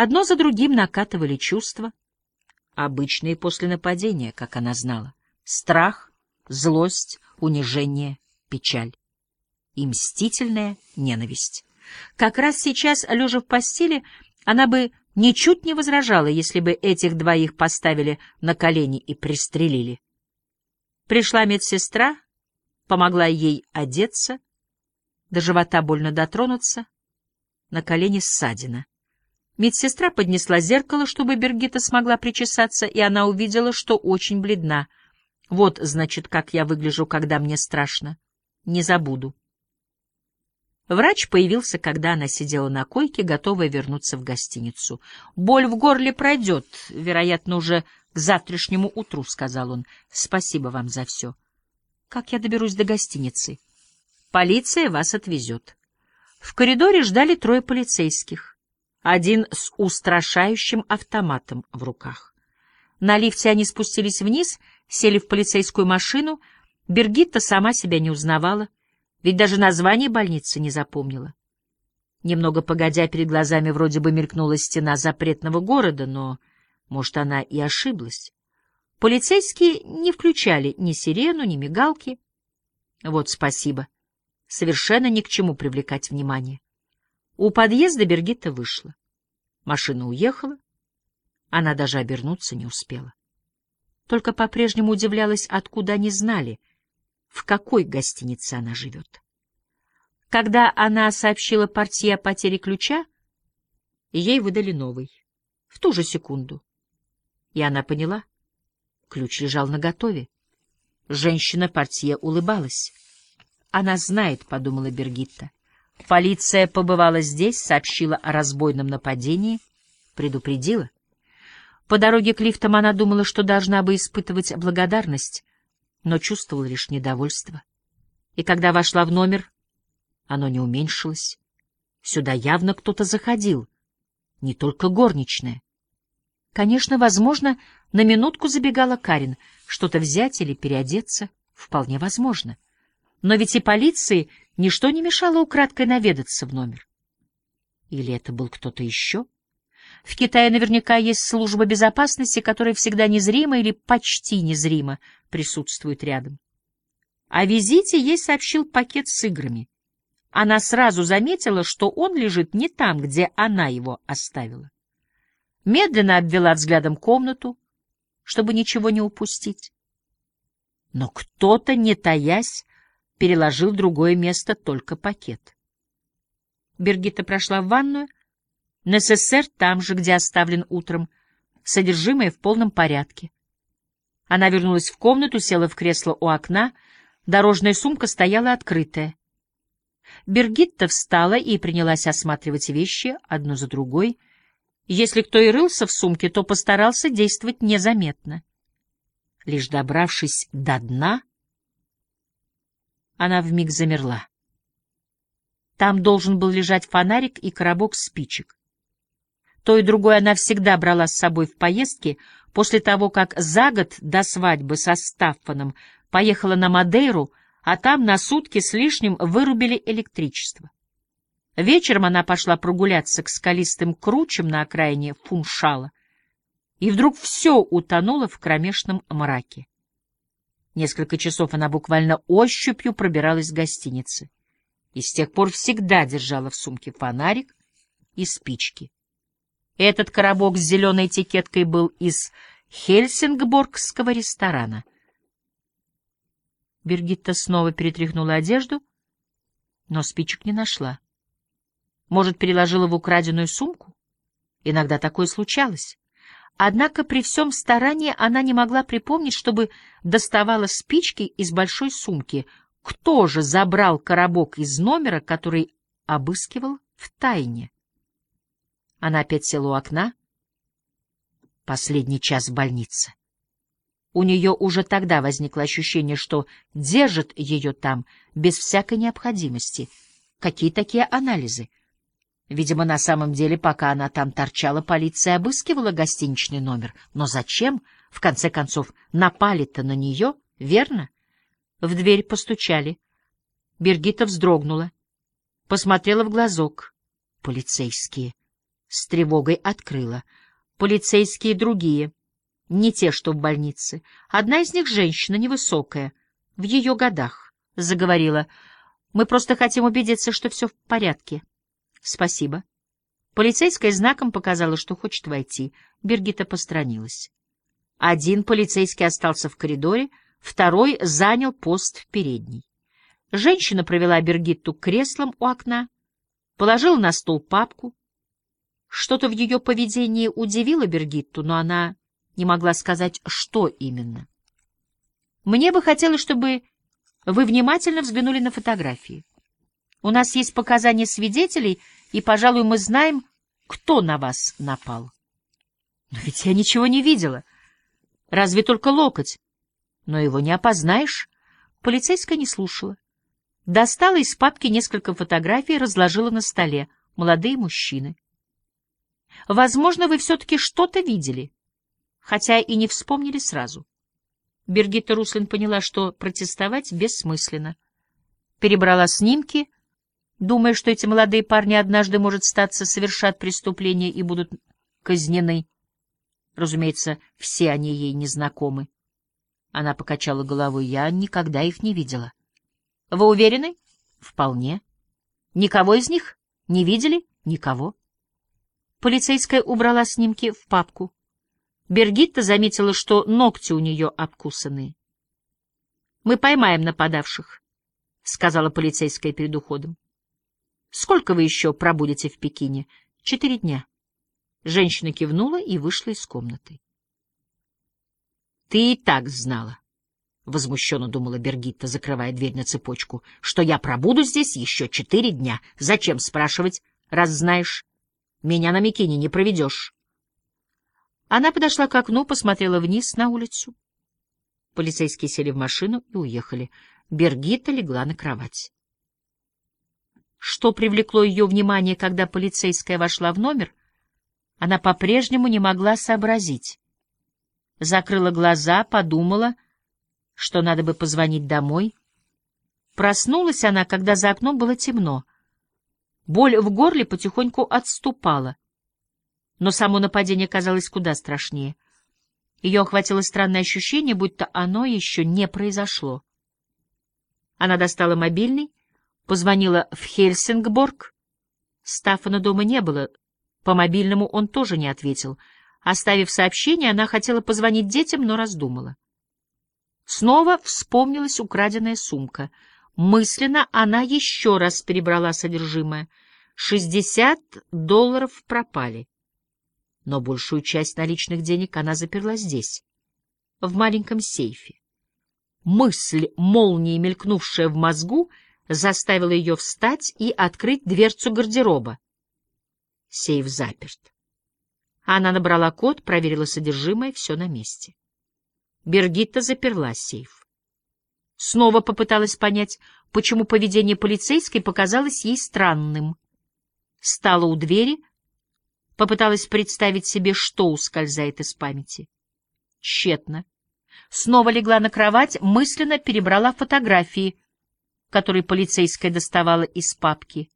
Одно за другим накатывали чувства, обычные после нападения, как она знала. Страх, злость, унижение, печаль и мстительная ненависть. Как раз сейчас, лежа в постели, она бы ничуть не возражала, если бы этих двоих поставили на колени и пристрелили. Пришла медсестра, помогла ей одеться, до живота больно дотронуться, на колени ссадина. Медсестра поднесла зеркало, чтобы Бергита смогла причесаться, и она увидела, что очень бледна. Вот, значит, как я выгляжу, когда мне страшно. Не забуду. Врач появился, когда она сидела на койке, готовая вернуться в гостиницу. «Боль в горле пройдет, вероятно, уже к завтрашнему утру», — сказал он. «Спасибо вам за все. Как я доберусь до гостиницы?» «Полиция вас отвезет». В коридоре ждали трое полицейских. Один с устрашающим автоматом в руках. На лифте они спустились вниз, сели в полицейскую машину. Бергитта сама себя не узнавала ведь даже название больницы не запомнила. Немного погодя, перед глазами вроде бы мелькнула стена запретного города, но, может, она и ошиблась. Полицейские не включали ни сирену, ни мигалки. Вот спасибо. Совершенно ни к чему привлекать внимание. У подъезда Бергитта вышла. Машина уехала. Она даже обернуться не успела. Только по-прежнему удивлялась, откуда они знали, в какой гостинице она живет. Когда она сообщила портье о потере ключа, ей выдали новый. В ту же секунду. И она поняла. Ключ лежал наготове. Женщина-портье улыбалась. «Она знает», — подумала Бергитта. Полиция побывала здесь, сообщила о разбойном нападении, предупредила. По дороге к лифтам она думала, что должна бы испытывать благодарность, но чувствовала лишь недовольство. И когда вошла в номер, оно не уменьшилось. Сюда явно кто-то заходил, не только горничная. Конечно, возможно, на минутку забегала Карин, что-то взять или переодеться, вполне возможно. Но ведь и полиции ничто не мешало украдкой наведаться в номер. Или это был кто-то еще? В Китае наверняка есть служба безопасности, которая всегда незримо или почти незримо присутствует рядом. О визите ей сообщил пакет с играми. Она сразу заметила, что он лежит не там, где она его оставила. Медленно обвела взглядом комнату, чтобы ничего не упустить. Но кто-то, не таясь, переложил другое место только пакет. Бергита прошла в ванную, НССР там же, где оставлен утром, содержимое в полном порядке. Она вернулась в комнату, села в кресло у окна, дорожная сумка стояла открытая. Бергитта встала и принялась осматривать вещи одну за другой. Если кто и рылся в сумке, то постарался действовать незаметно. Лишь добравшись до дна, она вмиг замерла. Там должен был лежать фонарик и коробок спичек. То и другое она всегда брала с собой в поездки после того, как за год до свадьбы со Стаффаном поехала на Мадейру, а там на сутки с лишним вырубили электричество. Вечером она пошла прогуляться к скалистым кручам на окраине Фуншала, и вдруг все утонуло в кромешном мраке. Несколько часов она буквально ощупью пробиралась в гостинице и с тех пор всегда держала в сумке фонарик и спички. Этот коробок с зеленой этикеткой был из хельсингборгского ресторана. Бергитта снова перетряхнула одежду, но спичек не нашла. Может, переложила в украденную сумку? Иногда такое случалось. Однако при всем старании она не могла припомнить, чтобы доставала спички из большой сумки. Кто же забрал коробок из номера, который обыскивал в тайне? Она опять села у окна. Последний час в больнице. У нее уже тогда возникло ощущение, что держит ее там без всякой необходимости. Какие такие анализы? Видимо, на самом деле, пока она там торчала, полиция обыскивала гостиничный номер. Но зачем? В конце концов, напали-то на нее, верно? В дверь постучали. Бергита вздрогнула. Посмотрела в глазок. Полицейские. С тревогой открыла. Полицейские другие, не те, что в больнице. Одна из них женщина, невысокая, в ее годах, заговорила. Мы просто хотим убедиться, что все в порядке. Спасибо. Полицейская знаком показала, что хочет войти. Бергита постранилась. Один полицейский остался в коридоре, второй занял пост в передней. Женщина провела Бергитту к креслам у окна, положила на стол папку. Что-то в ее поведении удивило Бергитту, но она не могла сказать, что именно. «Мне бы хотелось, чтобы вы внимательно взглянули на фотографии. У нас есть показания свидетелей, и, пожалуй, мы знаем, кто на вас напал». «Но ведь я ничего не видела. Разве только локоть. Но его не опознаешь». Полицейская не слушала. Достала из папки несколько фотографий и разложила на столе. Молодые мужчины. Возможно, вы все-таки что-то видели, хотя и не вспомнили сразу. Бергитта Руслин поняла, что протестовать бессмысленно. Перебрала снимки, думая, что эти молодые парни однажды, может, статься, совершат преступление и будут казнены. Разумеется, все они ей не знакомы. Она покачала головой. Я никогда их не видела. — Вы уверены? — Вполне. — Никого из них? Не видели? — Никого. Полицейская убрала снимки в папку. Бергитта заметила, что ногти у нее обкусаны. — Мы поймаем нападавших, — сказала полицейская перед уходом. — Сколько вы еще пробудете в Пекине? — Четыре дня. Женщина кивнула и вышла из комнаты. — Ты и так знала, — возмущенно думала Бергитта, закрывая дверь на цепочку, — что я пробуду здесь еще четыре дня. Зачем спрашивать, раз знаешь? Меня на Микине не проведешь. Она подошла к окну, посмотрела вниз на улицу. Полицейские сели в машину и уехали. Бергита легла на кровать. Что привлекло ее внимание, когда полицейская вошла в номер, она по-прежнему не могла сообразить. Закрыла глаза, подумала, что надо бы позвонить домой. Проснулась она, когда за окном было темно — Боль в горле потихоньку отступала. Но само нападение казалось куда страшнее. Ее охватило странное ощущение, будто оно еще не произошло. Она достала мобильный, позвонила в Хельсингборг. Стаффана дома не было, по мобильному он тоже не ответил. Оставив сообщение, она хотела позвонить детям, но раздумала. Снова вспомнилась украденная сумка — Мысленно она еще раз перебрала содержимое. Шестьдесят долларов пропали. Но большую часть наличных денег она заперла здесь, в маленьком сейфе. Мысль, молнией мелькнувшая в мозгу, заставила ее встать и открыть дверцу гардероба. Сейф заперт. Она набрала код, проверила содержимое, все на месте. Бергитта заперла сейф. Снова попыталась понять, почему поведение полицейской показалось ей странным. Стала у двери, попыталась представить себе, что ускользает из памяти. Тщетно. Снова легла на кровать, мысленно перебрала фотографии, которые полицейская доставала из папки.